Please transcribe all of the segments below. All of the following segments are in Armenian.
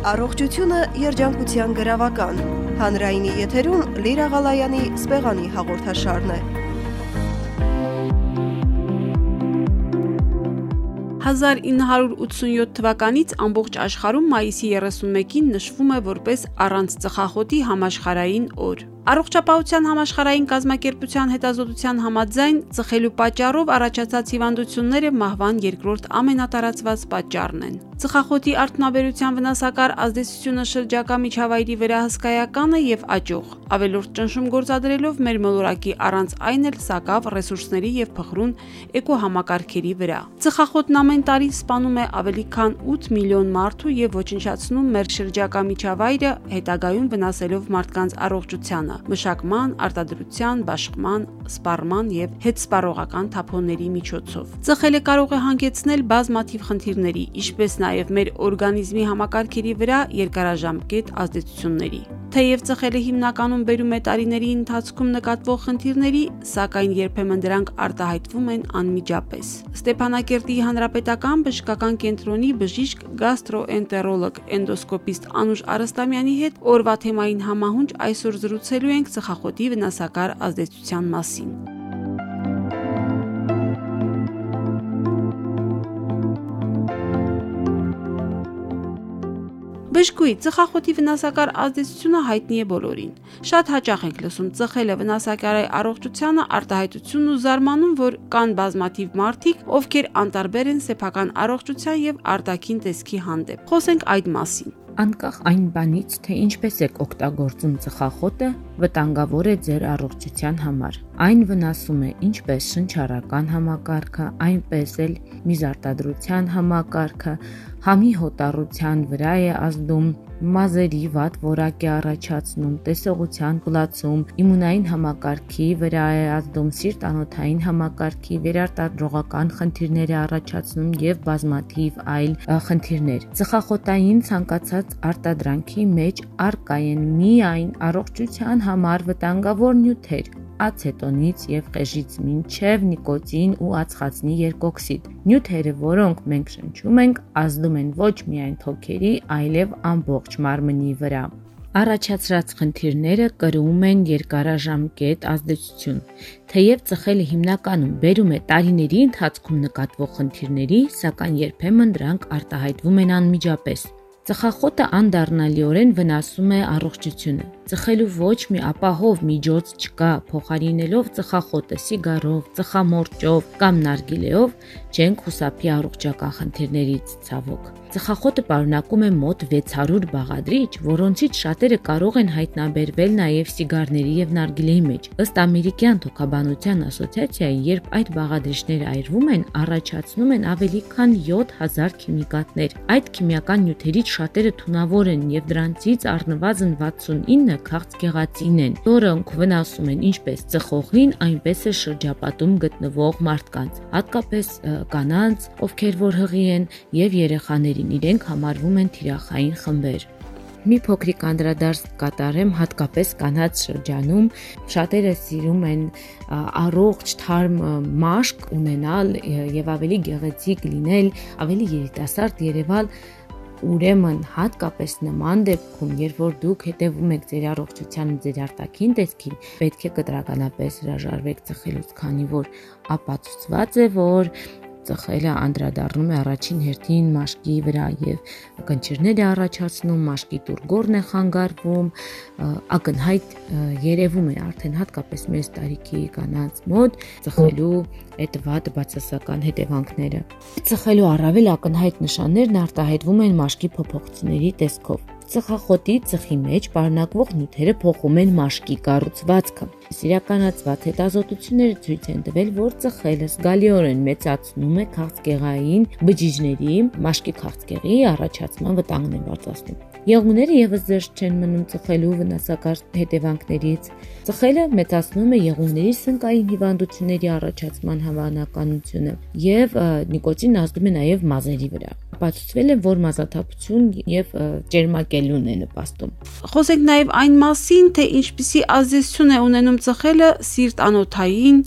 Առողջությունը երջանկության գրավական։ Հանրայինի եթերում Լիրա Ղալայանի սպեղանի հաղորդաշարն է։ 1987 թվականից ամբողջ աշխարհում մայիսի 31-ին նշվում է որպես առանց ծխախոտի համաշխարհային օր։ Առողջապահության համաշխարհային կազմակերպության հետազոտության համաձայն ծխելու պատճառով առաջացած հիվանդությունները մահվան երկրորդ ամենատարածված պատճառն են։ Ծխախոտի արդյունաբերության վնասակար ազդեցությունը շրջակա միջավայրի վրա հսկայական է եւ աճող։ Ավելորդ ճնշում գործադրելով մեր մոլորակի առանց այն էլ սակավ ռեսուրսների եւ փխրուն էկոհամակարգերի վրա։ Ծխախոտն ամեն տարի սպանում է ավելի քան 8 միլիոն մարդու եւ ոչնչացնում մեր շրջակա միջավայրը, հետագայում վնասելով մարդկանց առողջությանը մշակման, արտադրության, բաշխման, սպառման եւ հետսպառողական թափոնների միջոցով։ Ծխելը կարող է հանգեցնել բազմաթիվ խնդիրների, ինչպես նաեւ մեր օրգանիզմի համակարգերի վրա երկարաժամկետ ազդեցությունների։ Թեև ծխելը հիմնականում բերում է տարիների ընթացքում նկատվող խնդիրների, սակայն երբեմն դրանք արտահայտվում են անմիջապես։ Ստեփանակերտի հանրապետական բժշկական կենտրոնի բժիշկ գաստրոէնտերոլոգ էնդոսկոպիստ Անուշ Արստամյանի հետ օրվա թեմային համահունչ այսօր զրուցել խոսելու ենք ծխախոտի վնասակար ազդեցության մասին։ Բժշկուի ծխախոտի վնասակար ազդեցությունը հայտնի է բոլորին։ Շատ հաճախ ենք լսում ծխելը վնասակար է առողջությանը արտահայտությունն ու զարմանում, որ կան բազմաթիվ մարդիկ, ովքեր անտարբեր են սեփական առողջության եւ արտաքին տեսքի հանդեպ։ Խոսենք այդ մասին անկախ այն բանից, թե ինչպես եք օգտագործում ծխախոտը, վտանգավոր է ձեր առողջության համար։ Այն վնասում է ինչպես շնչառական համակարգը, այնպես էլ միզարտադրության համակարգը, համի հոտառության վրա է ազդում, մազերի վատ որակ է առաջացնում, տեսողության կլացում, իմունային համակարգի ազդում, սիրտանոթային համակարգի վերարտադրողական խնդիրներ է առաջացնում եւ բազմաթիվ այլ խնդիրներ։ Ծխախոտային ցանկացած արտադրանքի մեջ արկա են միայն առողջության համար վտանգավոր նյութեր, ացետոնից եւ խեժից մինչեւ նիկոտին ու ածխածնի երկօքսիդ։ Նյութերը, որոնք մենք շնչում ենք, ազդում են ոչ միայն թոքերի, այլև ամբողջ մարմնի վրա։ Առաջացրած խնդիրները կրում են երկարաժամկետ ազդեցություն։ Թեև ծխելը հիմնականում բերում է տարիների ընթացքում նկատվող խնդիրների, սակայն երբեմն դրանք արտահայտվում են անմիջապես։ Ծխախոտը անդառնալիորեն վնասում է առողջությունը։ Ծխելու ոչ մի ապահով միջոց չկա, փոխարինելով ծխախոտը սիգարով, ծխամորճով կամ նարգիլեով չենք խուսափի առողջական խնդիրներից ցավոք։ Ծխախոտը պարունակում է մոտ 600 բաղադրիչ, որոնցից շատերը կարող են հայտնաբերվել նաև սիգարների եւ նարգիլեի մեջ։ Ըստ ամերիկյան թոքաբանության ասոցիացիայի, երբ այդ բաղադրիչները այրվում են, առաջացնում են ավելի քան 7000 քիմիկատներ։ Այդ քիմիական նյութերից շատերը թունավոր են եւ դրանցից առնվազն 69-ը քաղցկեղածին են, որոնք վնասում են ինչպես ծխողին, այնպես էլ շրջապատում գտնվող մարդկանց, հատկապես կանանց, ովքեր որ հղի են եւ երեխաների տարիներին իրենք համարվում են թիրախային խմբեր։ Մի փոքրիկ անդրադարձ կատարեմ հատկապես կանաց շրջանում շատերը սիրում են առողջ թարմ մաշկ ունենալ եւ ավելի գեղեցիկ լինել, ավելի երիտասարդ երևալ Ուրեմն հատկապես նման դեպքում, երբ որ դուք հետևում եք ձեր առողջության ու ձեր արտաքին տեսքին, պետք է կտրականապես հրաժարվեք ծխելուց, քանի որ ապացուցված է, որ ծխելը անդրադառնում է առաջին հերթին մաշկի վրա եւ կնճիրներ է առաջացնում, մաշկի տուրգորն է խանգարվում, ակնհայտ երևում է արդեն հատկապես մեծ տարիքի կանանց մոտ ծխելու այդ վատ բացասական հետևանքները։ Ծխելու առավել ակնհայտ նշաններն արտահայտվում են մաշկի փոփոխությունների տեսքով ծխախոտի ծխի մեջ պարունակվող նյութերը փոխում են մաշկի կառուցվածքը։ Իրականացված հետազոտությունները ցույց են տվել, որ ծխելը զգալիորեն մեծացնում է քաղցկեղային բջիջների մաշկի քաղցկեղի առաջացման վտանգն է բարձրացնում։ Եղունգները եւս զերծ չեն մնում ծխելու վնասակար հետևանքներից։ Ծխելը մեծացնում է եղունգների սնկային հիվանդությունների առաջացման հավանականությունը եւ նիկոտինն ազդում է նաեւ մազերի վրա։ Ապացուցվել է, որ մազաթափություն եւ ջերմակելուն է նպաստում։ Խոսենք նաեւ այն մասին, թե ինչպիսի ազդեցություն է ունենում ծխելը սիրտ անոթային,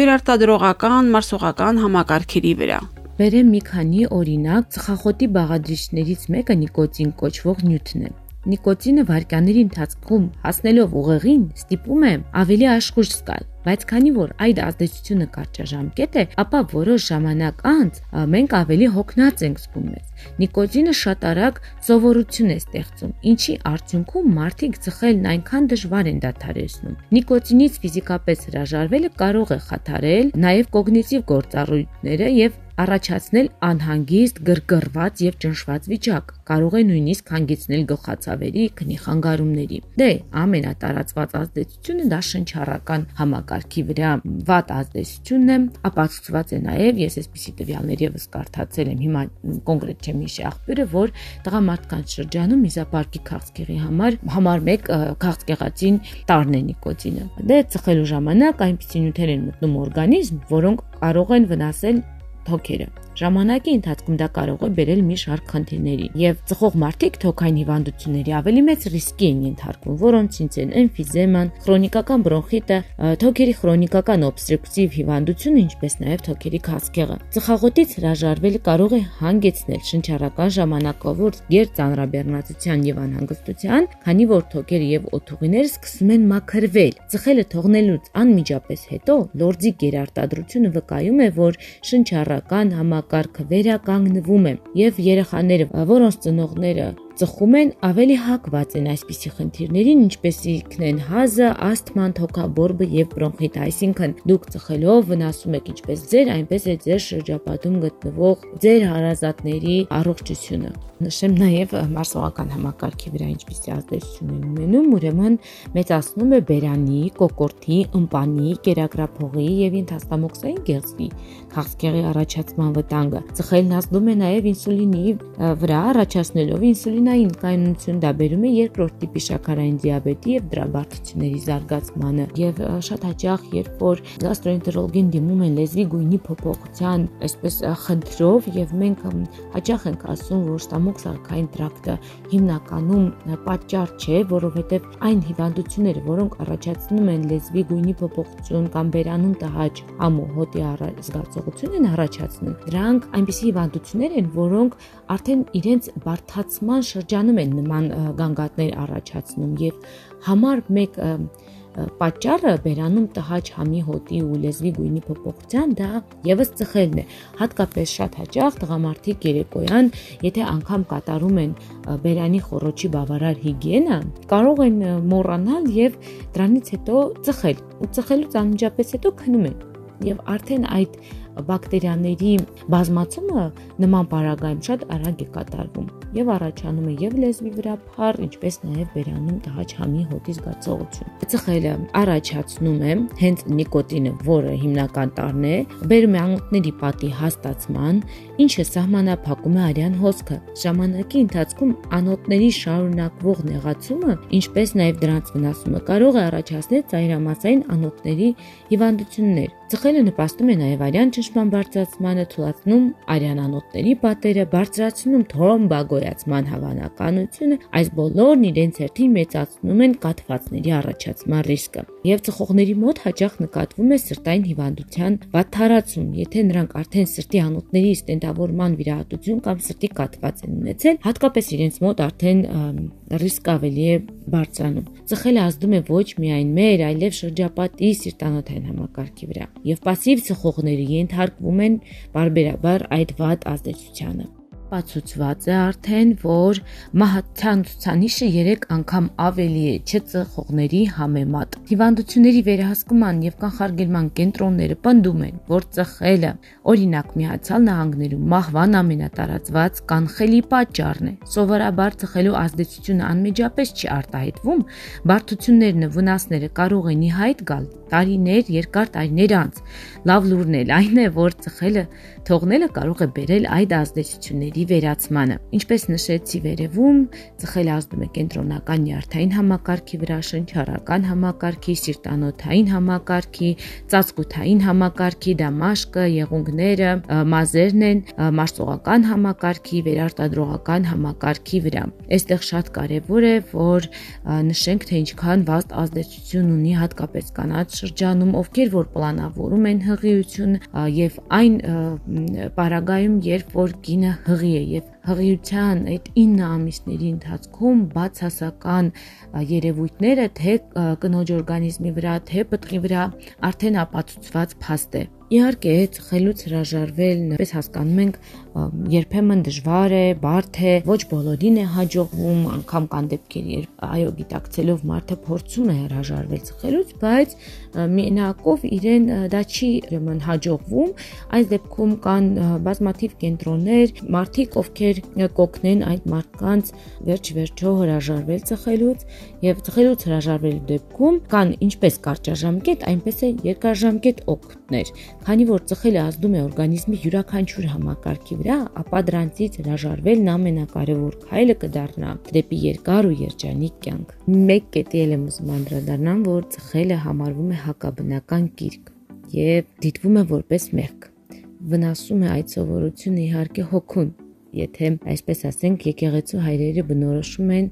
վերարտադրողական, մարսողական համակարգերի վրա։ Բերեմ մի քանի օրինակ, ծխախոտի բաղադրիչներից մեկը նիկոտին կոչվող նյութն է։ Նիկոտինը վարքյանների ընթացքում հասնելով ուղեղին ստիպում է ավելի աշխույժ զգալ, բայց քանի որ այդ ազդեցությունը կարճաժամկետ է, ապա որոշ ժամանակ անց մենք ավելի հոգնած ենք զգում մեզ։ Նիկոտինը շատ արագ սովորություն է ստեղծում, ինչի արդյունքում մարդիկ ծխելն այնքան դժվար են դադարեցնում։ Նիկոտինից ֆիզիկապես հրաժարվելը կարող է խաթարել նաև կոգնիտիվ գործառույթները եւ առաջացնել անհանգիստ, գրգռված եւ ճնշված վիճակ, կարող է նույնիսկ հանգեցնել գլխացավերի, քնի խանգարումների։ Դե ամենատարածված ազդեցությունը դա շնչառական համակարգի վրա վատ ազդեցությունն է, ապացուցված է նաեւ, ես այսպիսի տվյալներ եւս կարդացել եմ, հիմա կոնկրետ չեմ հիշի աղբյուրը, որ տղամարդկանց շրջանում միզապարկի քաղցկեղի համար համար 1 քաղցկեղածին տարն է նիկոտինը։ Դե ծխելու ժամանակ այնպիսի նյութեր են մտնում օրգանիզմ, որոնք կարող են վնասել թոքերը։ Ժամանակի ընթացքում դա կարող է բերել մի շարք խնդիրների, եւ ծխող մարդիկ թոքային հիվանդությունների ավելի մեծ ռիսկի են ենթարկվում, որոնցից են էմֆիզեման, քրոնիկական բրոնխիտը, թոքերի քրոնիկական օբստրուկտիվ հիվանդությունը, ինչպես նաեւ թոքերի քաղցկեղը։ Ծխախոտից հրաժարվելը կարող է հանգեցնել շնչառական ժամանակավոր գերծանրաբեռնվածության եւ անհանգստության, քանի որ թոքերը եւ օթուղիները սկսում են մաքրվել։ Ծխելը թողնելուց անմիջապես հետո լորձի գերարտադրությունը վկայում է, որ շնչառական համակ համակարգը վերականգնվում է եւ երեխաները, որոնց ծնողները ծխում են, ավելի հակված են այսպիսի խնդիրներին, ինչպեսիքն են հազը, ասթման, թոքաբորբը եւ բրոնխիտը, այսինքն դուք ծխելով վնասում եք ինչպես ձեր, այնպես է ձեր շրջապատում գտնվող ձեր հարազատների առողջությունը։ Նշեմ նաև մարսողական համակարգի վրա ինչպիսի ազդեցություն են ունենում, ուրեմն մեծացնում է բերանի, կոկորտի, ըմպանի, կերակրափողի եւ ինթաստամոքսային գեղձի քաղցկեղի առաջացման վտանգը։ Ծխելն ազդում է նաև ինսուլինի վրա, առաջացնելով ինսուլին ինսուլինային կայունություն դա բերում է երկրորդ տիպի շաքարային դիաբետի եւ դրա բարդությունների զարգացմանը եւ շատ հաճախ երբ որ գաստրոենտերոլոգին դիմում են լեզվի գույնի փոփոխության այսպես խնդրով եւ մենք հաճախ ենք ասում որ ստամոք սարքային տրակտը հիմնականում պատճառ չէ որովհետեւ այն հիվանդությունները որոնք առաջացնում են լեզվի գույնի փոփոխություն կամ բերանում տհաճ ամու հոտի զգացողություն են առաջացնում դրանք այնպիսի հիվանդություններ են որոնք արդեն իրենց բարթացման շրջանում են նման գանգատներ առաջացնում եւ համար 1 պատճառը բերանում տհաճ համի հոտի ու լեզվի գույնի փոփոխության դա եւս ծխելն է հատկապես շատ հաճախ տղամարդիկ երեկոյան եթե անգամ կատարում են բերանի խորոչի բավարար հիգիենա կարող են մոռանալ եւ դրանից հետո ծխել ու ծխելուց անմիջապես հետո քնում են եւ արդեն այդ բակտերիաների բազմացումը նման պարագայում շատ արագ է կատարվում եւ առաջանում է եւ լեզվի վրա փառ, ինչպես նաեւ բերանում տհաճ համի հոտի զգացողություն։ Ծխելը առաջացնում է հենց նիկոտինը, որը հիմնական տարն է, բերում է աղմուկների պատի հաստացման, ինչը սահմանափակում է արյան հոսքը։ Ժամանակի ընթացքում անոթների շարունակվող նեղացումը, ինչպես նաեւ դրանց վնասումը կարող է առաջացնել ծայրամասային անոթների հիվանդություններ։ Ծխելը նպաստում է նաև արյան ճնշման բարձրացմանը, թույլատնում արյանանոթների պատերը, բարձրացնում թրոմբագոյացման հավանականությունը, այս բոլորն իրենց հերթին մեծացնում են կաթվածների առաջացման ռիսկը։ Եվ ծխողների մոտ հաճախ նկատվում է սրտային հիվանդության վատթարացում, եթե նրանք արդեն սրտի անոթների ստենտավորման վիրահատություն կամ սրտի կաթված են ունեցել, հատկապես իրենց մոտ արդեն ռիսկը ավելի է բարձրանում։ Ծխելը ազդում է ոչ միայն մեր, այլև շրջապատի սիրտանոթային համակարգի վրա եւ пассив ծխողները ենթարկվում են բարբերաբար այդ վատ ազդեցությանը ապացուցված է արդեն, որ մահացան ցուցանիշը 3 անգամ ավելի է չծխողների համեմատ։ Հիվանդությունների վերահսկման եւ կանխարգելման կենտրոնները պնդում են, որ ծխելը, օրինակ Միացյալ Նահանգներում մահվան ամենատարածված կանխելի պատճառն է։ Սովորաբար ծխելու ազդեցությունը անմիջապես չի արտահայտվում, բարդություններն ու վնասները կարող են ի հայտ գալ տարիներ, երկար տարիներ անց։ Լավ լուրն էլ այն է, որ ծխելը թողնելը կարող է բերել այդ ազդեցությունների ծխախոտի վերացմանը։ Ինչպես նշեցի վերևում, ծխելը ազդում է կենտրոնական նյարդային համակարգի վրա, շնչառական համակարգի, սիրտանոթային համակարգի, ծածկութային համակարգի, դա մաշկը, եղունգները, մազերն են, մարսողական համակարգի, վերարտադրողական համակարգի վրա։ Այստեղ շատ կարևոր է, որ նշենք, թե ինչքան վաստ ազդեցություն ունի հատկապես կանաչ շրջանում, ովքեր որ պլանավորում են հղիություն եւ այն պարագայում, երբ որ կինը հղի է եւ հղիության այդ 9 ամիսների ընթացքում բացասական երևույթները թե կնոջ օրգանիզմի վրա, թե պտղի վրա արդեն ապացուցված փաստ է։ Իհարկե, ծխելուց հրաժարվել, պես հասկանում ենք, երբեմն դժվար է, բարդ է, ոչ բոլորին է հաջողվում, անգամ կան դեպքեր, երբ այո, գիտակցելով մարդը փորձում է հրաժարվել ծխելուց, բայց մինակով իրեն դա չի ուրեմն հաջողվում։ Այս դեպքում կան բազմաթիվ կենտրոններ, մարդիկ, ովքեր կօգնեն այդ մարդկանց վերջ-վերջո հրաժարվել ծխելուց եւ ծխելուց հրաժարվելու դեպքում կան ինչպես կարճաժամկետ, այնպես է երկարաժամկետ օգուտներ Քանի որ ծխելը ազդում է օրգանիզմի յուրաքանչյուր համակարգի վրա, ապա դրանցից հրաժարվելն ամենակարևոր քայլը կդառնա դեպի երկար ու երջանիկ կյանք։ Մեկ կետի էլ եմ ուզում անդրադառնամ, որ ծխելը համարվում է հակաբնական կիրք եւ դիտվում է որպես մեղք։ Վնասում է այդ սովորությունը իհարկե հոգուն, եթե այսպես ասենք եկեղեցու հայրերը բնորոշում են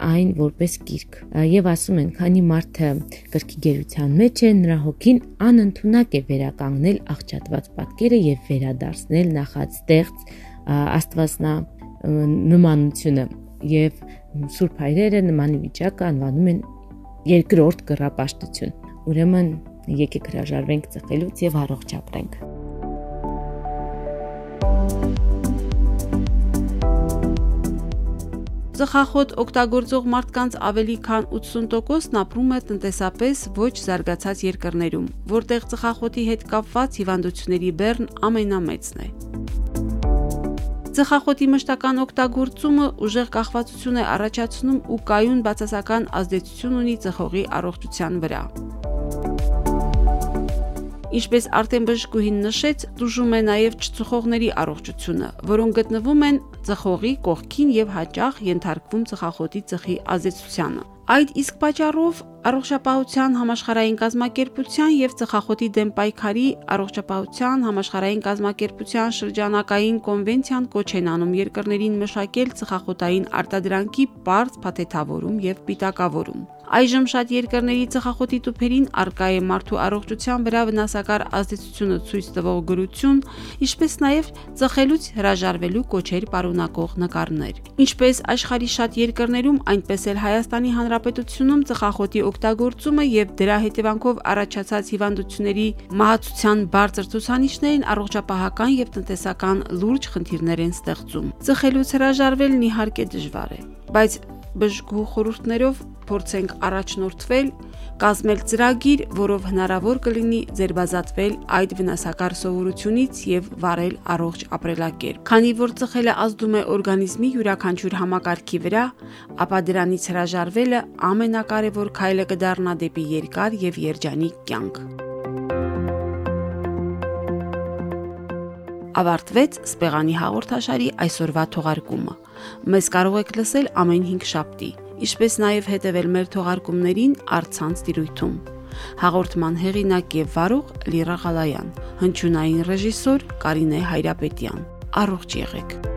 այն որպես գիրք եւ ասում են քանի մարդը կրկի գերության մեջ է նրա հոգին անընդունակ է վերականգնել աղճատված պատկերը եւ վերադարձնել նախածտեղծ աստվածնա նմանությունը եւ սուրբ հայրերը նման վիճակը անվանում են երկրորդ կռապաշտություն ուրեմն եկեք հրաժարվենք ծխելուց եւ առողջ ապրենք Ծխախոտ օգտագործող մարդկանց ավելի քան 80%-ն ապրում է տնտեսապես ոչ զարգացած երկրներում, որտեղ ծխախոտի հետ կապված հիվանդությունների բեռն ամենամեծն է։ Ծխախոտի մշտական օգտագործումը ուժեղ կախվածություն է առաջացնում ու կայուն բացասական ազդեցություն ունի ծխողի առողջության վրա։ Ինչպես արդեն բժշկուհին նշեց, դժում է նաև չծխողների առողջությունը, որոնք գտնվում են ծխողի կողքին եւ հաճախ ենթարկվում ծխախոտի ծխի ազդեցությանը։ Այդ իսկ պատճառով առողջապահության համաշխարհային կազմակերպության եւ ծխախոտի դեմ պայքարի առողջապահության համաշխարհային կազմակերպության շրջանակային կոնվենցիան կոչ են անում երկրներին մշակել ծխախոտային արտադրանքի բարձ փաթեթավորում եւ պիտակավորում։ Այժմ շատ երկրների ծխախոտի տուփերին արկա է մարդու առողջության վրա վնասակար ազդեցությունը ցույց տվող գրություն, ինչպես նաև ծխելուց հրաժարվելու կոչեր պարունակող նկարներ։ Ինչպես աշխարհի շատ երկրներում, այնպես էլ Հայաստանի Հանրապետությունում ծխախոտի օգտագործումը եւ դրա հետևանքով առաջացած հիվանդությունների մահացության բարձր ցուցանիշներին առողջապահական եւ տնտեսական լուրջ խնդիրներ են ստեղծում։ Ծխելուց հրաժարվելն իհարկե դժվար է, բայց բժշկու խորհուրդներով փորձենք առաջնորդվել, կազմել ծրագիր, որով հնարավոր կլինի ձերբազատվել այդ վնասակար սովորությունից եւ վարել առողջ ապրելակերպ։ Քանի որ ծխելը ազդում է օրգանիզմի յուրաքանչյուր համակարգի վրա, ապա դրանից հրաժարվելը ամենակարևոր քայլը կդառնա դեպի երկար եւ երջանիկ կյանք։ Ավարտվեց Սպեղանի հաղորդաշարի այսօրվա թողարկումը։ Մեզ կարող եք լսել ամեն 5 շաբթի ինչպես նաև հետևել մեր թողարկումներին առցանց տիրույթում։ Հաղորդման հեղինակ եւ վարող Լիրա Ղալայան, հնչյունային ռեժիսոր Կարինե Հայրապետյան։ Առողջ եղեք։